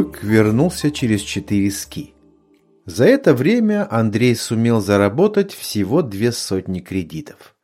Бык вернулся через четыре ски. За это время Андрей сумел заработать всего две сотни кредитов.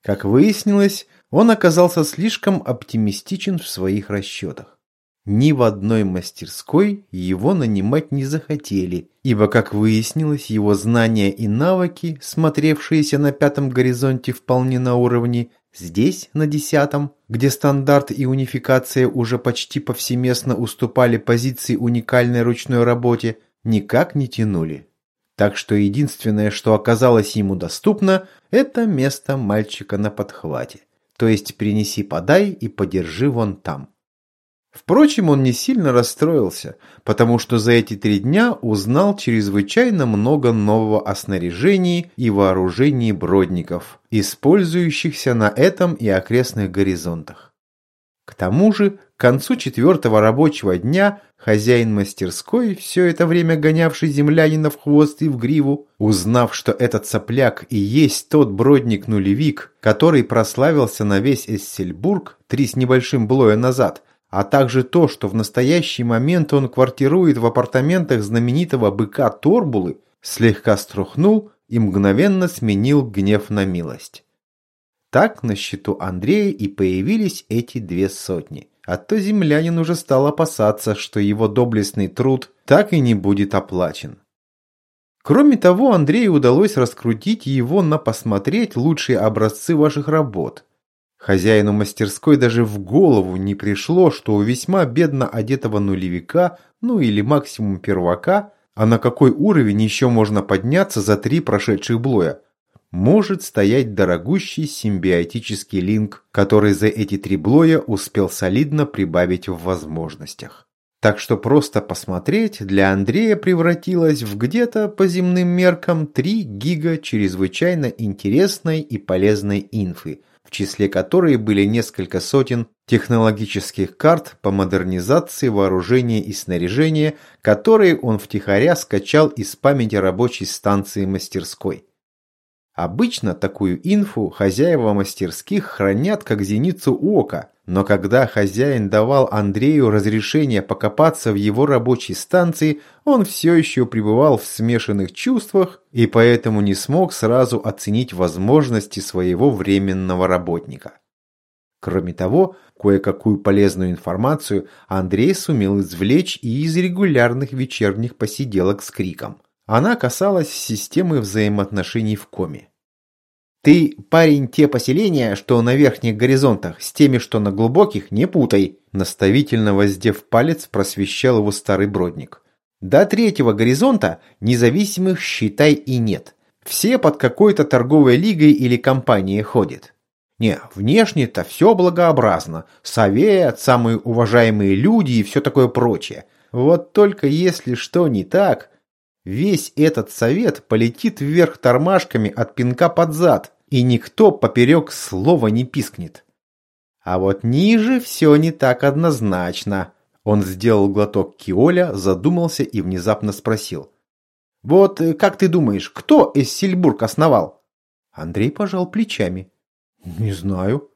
Как выяснилось, он оказался слишком оптимистичен в своих расчетах. Ни в одной мастерской его нанимать не захотели, ибо, как выяснилось, его знания и навыки, смотревшиеся на пятом горизонте вполне на уровне, здесь, на десятом, где стандарт и унификация уже почти повсеместно уступали позиции уникальной ручной работе, никак не тянули. Так что единственное, что оказалось ему доступно, это место мальчика на подхвате. То есть принеси-подай и подержи вон там. Впрочем, он не сильно расстроился, потому что за эти три дня узнал чрезвычайно много нового о снаряжении и вооружении бродников, использующихся на этом и окрестных горизонтах. К тому же, к концу четвертого рабочего дня хозяин мастерской, все это время гонявший землянина в хвост и в гриву, узнав, что этот сопляк и есть тот бродник-нулевик, который прославился на весь Эссельбург три с небольшим блоя назад, а также то, что в настоящий момент он квартирует в апартаментах знаменитого быка Торбулы, слегка струхнул и мгновенно сменил гнев на милость. Так на счету Андрея и появились эти две сотни. А то землянин уже стал опасаться, что его доблестный труд так и не будет оплачен. Кроме того, Андрею удалось раскрутить его на посмотреть лучшие образцы ваших работ – Хозяину мастерской даже в голову не пришло, что у весьма бедно одетого нулевика, ну или максимум первака, а на какой уровень еще можно подняться за три прошедших блоя, может стоять дорогущий симбиотический линк, который за эти три блоя успел солидно прибавить в возможностях. Так что просто посмотреть для Андрея превратилось в где-то по земным меркам 3 гига чрезвычайно интересной и полезной инфы – в числе которой были несколько сотен технологических карт по модернизации вооружения и снаряжения, которые он втихаря скачал из памяти рабочей станции мастерской. Обычно такую инфу хозяева мастерских хранят как зеницу ока, но когда хозяин давал Андрею разрешение покопаться в его рабочей станции, он все еще пребывал в смешанных чувствах и поэтому не смог сразу оценить возможности своего временного работника. Кроме того, кое-какую полезную информацию Андрей сумел извлечь и из регулярных вечерних посиделок с криком. Она касалась системы взаимоотношений в коме. «Ты, парень, те поселения, что на верхних горизонтах, с теми, что на глубоких, не путай!» Наставительно воздев палец, просвещал его старый бродник. «До третьего горизонта независимых, считай, и нет. Все под какой-то торговой лигой или компанией ходят. Не, внешне-то все благообразно. Совет, самые уважаемые люди и все такое прочее. Вот только если что не так, Весь этот совет полетит вверх тормашками от пинка под зад, и никто поперек слова не пискнет. А вот ниже все не так однозначно. Он сделал глоток киоля, задумался и внезапно спросил. «Вот э, как ты думаешь, кто Эссельбург основал?» Андрей пожал плечами. «Не знаю».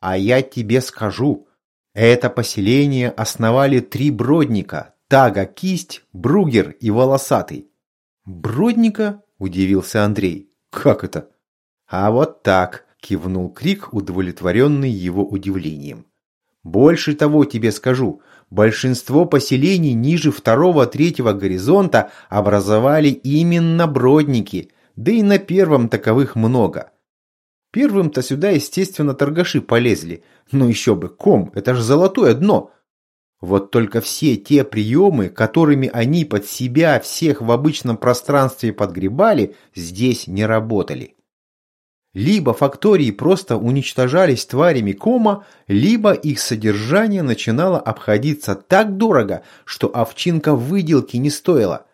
«А я тебе скажу. Это поселение основали три бродника – Тага Кисть, Бругер и Волосатый. «Бродника?» – удивился Андрей. «Как это?» «А вот так!» – кивнул Крик, удовлетворенный его удивлением. «Больше того тебе скажу. Большинство поселений ниже второго-третьего горизонта образовали именно бродники, да и на первом таковых много. Первым-то сюда, естественно, торгаши полезли. Но еще бы, ком, это же золотое дно. Вот только все те приемы, которыми они под себя всех в обычном пространстве подгребали, здесь не работали. Либо фактории просто уничтожались тварями кома, либо их содержание начинало обходиться так дорого, что овчинка выделки не стоила.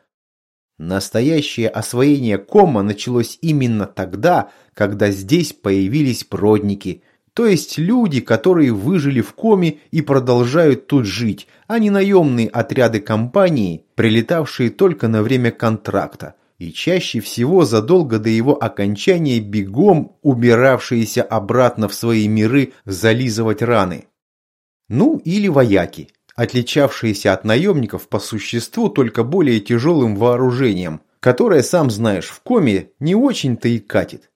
Настоящее освоение кома началось именно тогда, когда здесь появились продники – то есть люди, которые выжили в коме и продолжают тут жить, а не наемные отряды компании, прилетавшие только на время контракта. И чаще всего задолго до его окончания бегом убиравшиеся обратно в свои миры зализывать раны. Ну или вояки. отличавшиеся от наемников по существу только более тяжелым вооружением, которое, сам знаешь, в коме не очень-то и катит.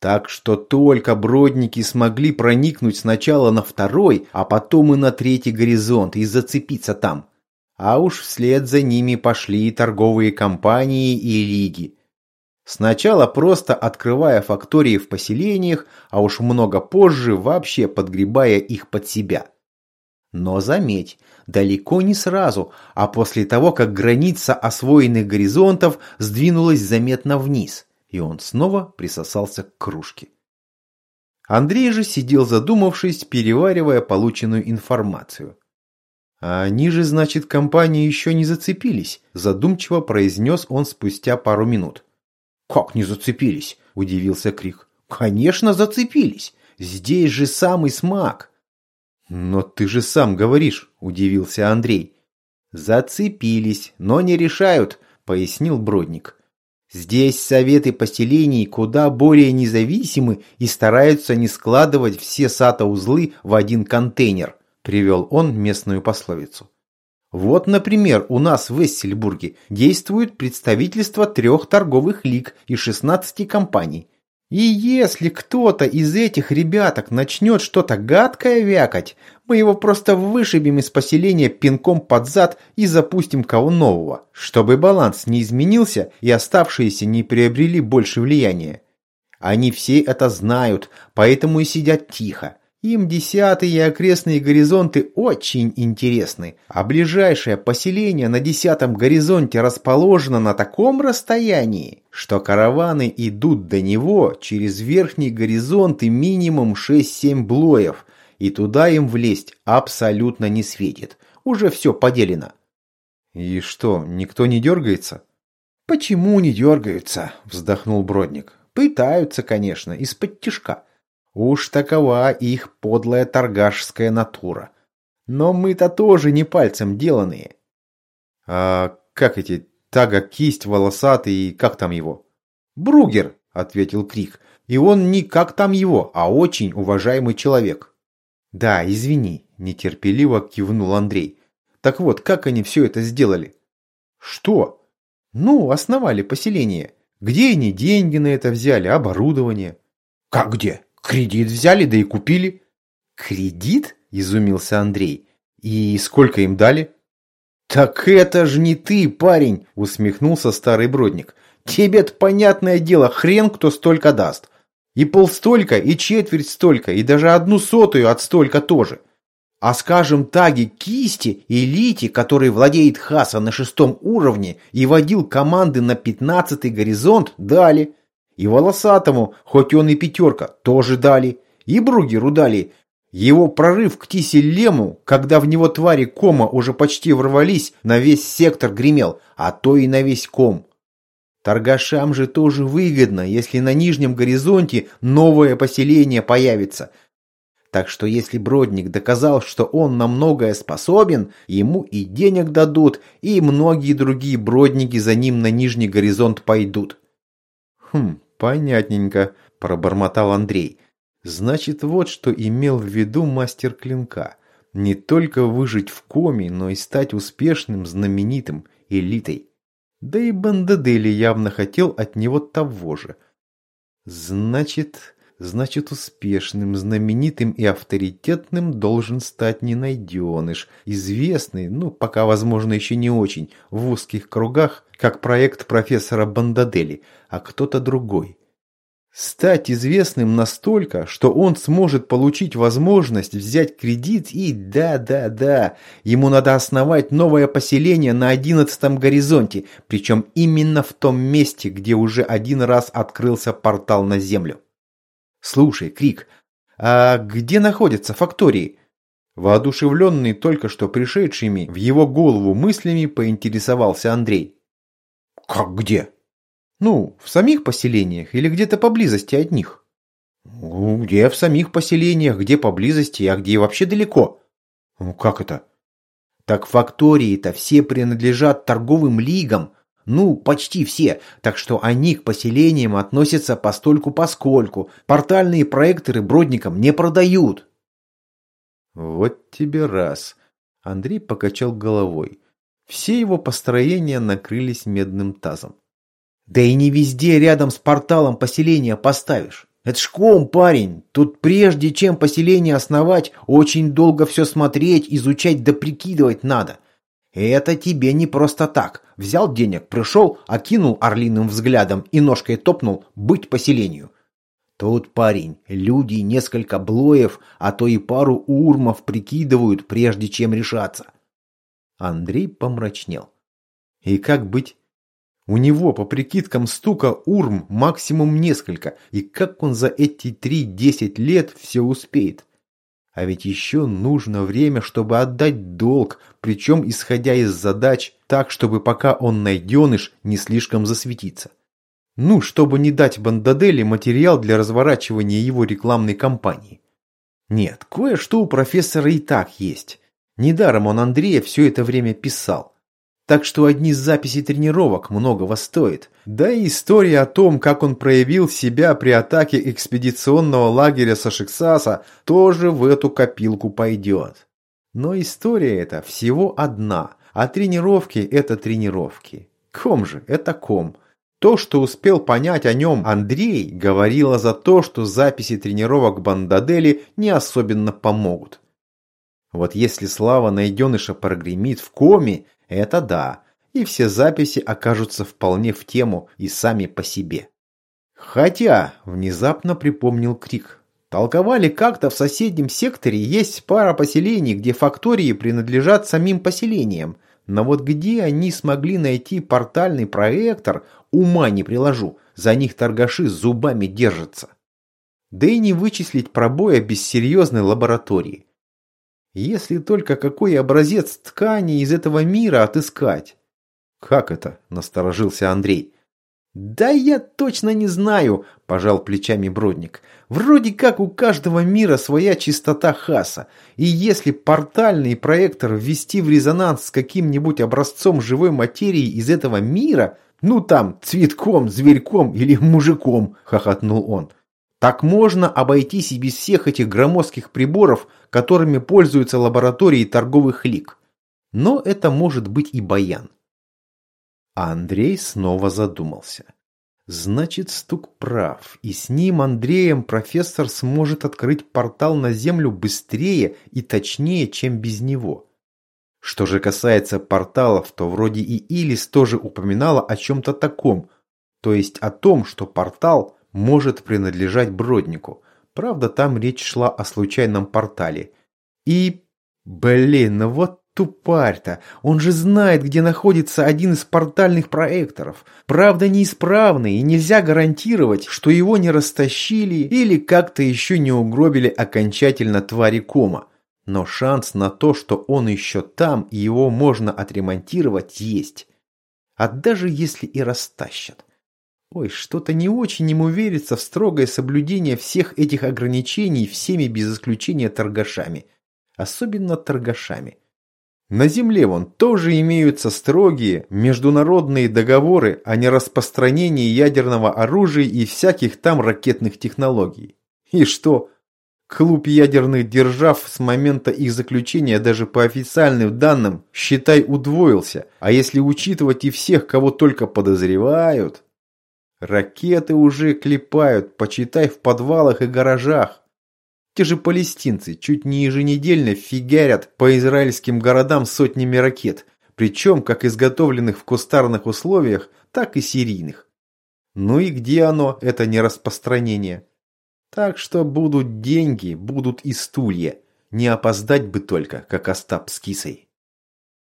Так что только бродники смогли проникнуть сначала на второй, а потом и на третий горизонт и зацепиться там. А уж вслед за ними пошли и торговые компании и лиги. Сначала просто открывая фактории в поселениях, а уж много позже вообще подгребая их под себя. Но заметь, далеко не сразу, а после того, как граница освоенных горизонтов сдвинулась заметно вниз, и он снова присосался к кружке. Андрей же сидел задумавшись, переваривая полученную информацию. «А они же, значит, компании еще не зацепились», задумчиво произнес он спустя пару минут. «Как не зацепились?» – удивился Крик. «Конечно зацепились! Здесь же самый смак!» «Но ты же сам говоришь», – удивился Андрей. «Зацепились, но не решают», – пояснил Бродник. «Здесь советы поселений куда более независимы и стараются не складывать все сата-узлы в один контейнер», – привел он местную пословицу. Вот, например, у нас в Эссельбурге действует представительство трех торговых лиг и 16 компаний. И если кто-то из этих ребяток начнет что-то гадкое вякать, мы его просто вышибем из поселения пинком под зад и запустим кого нового, чтобы баланс не изменился и оставшиеся не приобрели больше влияния. Они все это знают, поэтому и сидят тихо. Им десятые и окрестные горизонты очень интересны, а ближайшее поселение на десятом горизонте расположено на таком расстоянии, что караваны идут до него через верхний горизонт и минимум 6-7 блоев, и туда им влезть абсолютно не светит. Уже все поделено. И что, никто не дергается? Почему не дергаются? Вздохнул Бродник. Пытаются, конечно, из-под тишка. Уж такова их подлая торгашская натура. Но мы-то тоже не пальцем деланные. А как эти тага кисть волосатый как там его? Бругер, ответил Крик. И он не как там его, а очень уважаемый человек. Да, извини, нетерпеливо кивнул Андрей. Так вот, как они все это сделали? Что? Ну, основали поселение. Где они деньги на это взяли, оборудование? Как где? Кредит взяли, да и купили. Кредит? Изумился Андрей. И сколько им дали? Так это ж не ты, парень, усмехнулся старый бродник. Тебе-то понятное дело, хрен кто столько даст. И полстолько, и четверть столько, и даже одну сотую от столько тоже. А скажем, таги кисти, элите, который владеет Хаса на шестом уровне и водил команды на пятнадцатый горизонт, дали. И волосатому, хоть он и пятерка, тоже дали. И Бругеру дали. Его прорыв к Тиселему, когда в него твари кома уже почти ворвались, на весь сектор гремел, а то и на весь ком. Торгашам же тоже выгодно, если на нижнем горизонте новое поселение появится. Так что если Бродник доказал, что он на многое способен, ему и денег дадут, и многие другие Бродники за ним на нижний горизонт пойдут. Хм, «Понятненько», – пробормотал Андрей. «Значит, вот что имел в виду мастер клинка. Не только выжить в коме, но и стать успешным, знаменитым, элитой. Да и Бандадели явно хотел от него того же. Значит, значит успешным, знаменитым и авторитетным должен стать не найденыш, известный, ну, пока, возможно, еще не очень, в узких кругах, как проект профессора Бандадели, а кто-то другой. Стать известным настолько, что он сможет получить возможность взять кредит и да-да-да, ему надо основать новое поселение на одиннадцатом горизонте, причем именно в том месте, где уже один раз открылся портал на Землю. Слушай, Крик, а где находятся фактории? Воодушевленный только что пришедшими в его голову мыслями поинтересовался Андрей. Как где? Ну, в самих поселениях или где-то поблизости от них? Ну, где в самих поселениях, где поблизости, а где вообще далеко? Ну, как это? Так фактории-то все принадлежат торговым лигам. Ну, почти все, так что они к поселениям относятся постольку-поскольку. Портальные проекторы бродникам не продают. Вот тебе раз. Андрей покачал головой. Все его построения накрылись медным тазом. Да и не везде рядом с порталом поселения поставишь. Это ж парень. Тут прежде чем поселение основать, очень долго все смотреть, изучать да прикидывать надо. Это тебе не просто так. Взял денег, пришел, окинул орлиным взглядом и ножкой топнул «быть поселению». Тут, парень, люди несколько блоев, а то и пару урмов прикидывают, прежде чем решаться. Андрей помрачнел. И как быть? У него, по прикидкам стука, урм максимум несколько, и как он за эти три-десять лет все успеет? А ведь еще нужно время, чтобы отдать долг, причем исходя из задач, так, чтобы пока он найденыш, не слишком засветиться. Ну, чтобы не дать Бандадели материал для разворачивания его рекламной кампании. Нет, кое-что у профессора и так есть. Недаром он Андрея все это время писал. Так что одни записи тренировок многого стоят. Да и история о том, как он проявил себя при атаке экспедиционного лагеря Сашиксаса, тоже в эту копилку пойдет. Но история эта всего одна, а тренировки – это тренировки. Ком же, это ком. То, что успел понять о нем Андрей, говорило за то, что записи тренировок Бандадели не особенно помогут. Вот если слава найденыша прогремит в коме, это да, и все записи окажутся вполне в тему и сами по себе. Хотя, внезапно припомнил Крик, толковали как-то в соседнем секторе есть пара поселений, где фактории принадлежат самим поселениям, но вот где они смогли найти портальный проектор, ума не приложу, за них торгаши зубами держатся. Да и не вычислить пробоя без серьезной лаборатории. Если только какой образец ткани из этого мира отыскать. Как это? Насторожился Андрей. Да я точно не знаю, пожал плечами Бродник. Вроде как у каждого мира своя чистота хаса. И если портальный проектор ввести в резонанс с каким-нибудь образцом живой материи из этого мира, ну там, цветком, зверьком или мужиком, хохотнул он, так можно обойтись и без всех этих громоздких приборов, которыми пользуются лаборатории торговых лик. Но это может быть и баян. А Андрей снова задумался. Значит, Стук прав, и с ним, Андреем, профессор сможет открыть портал на Землю быстрее и точнее, чем без него. Что же касается порталов, то вроде и Илис тоже упоминала о чем-то таком, то есть о том, что портал – может принадлежать Броднику. Правда, там речь шла о случайном портале. И... Блин, ну вот тупарь-то. Он же знает, где находится один из портальных проекторов. Правда, неисправный, и нельзя гарантировать, что его не растащили или как-то еще не угробили окончательно твари кома. Но шанс на то, что он еще там и его можно отремонтировать, есть. А даже если и растащат. Ой, что-то не очень ему верится в строгое соблюдение всех этих ограничений всеми без исключения торгашами. Особенно торгашами. На земле вон тоже имеются строгие международные договоры о нераспространении ядерного оружия и всяких там ракетных технологий. И что? Клуб ядерных держав с момента их заключения даже по официальным данным, считай, удвоился. А если учитывать и всех, кого только подозревают... Ракеты уже клепают, почитай, в подвалах и гаражах. Те же палестинцы чуть не еженедельно фигарят по израильским городам сотнями ракет, причем как изготовленных в кустарных условиях, так и серийных. Ну и где оно, это нераспространение? Так что будут деньги, будут и стулья. Не опоздать бы только, как Остап с кисой.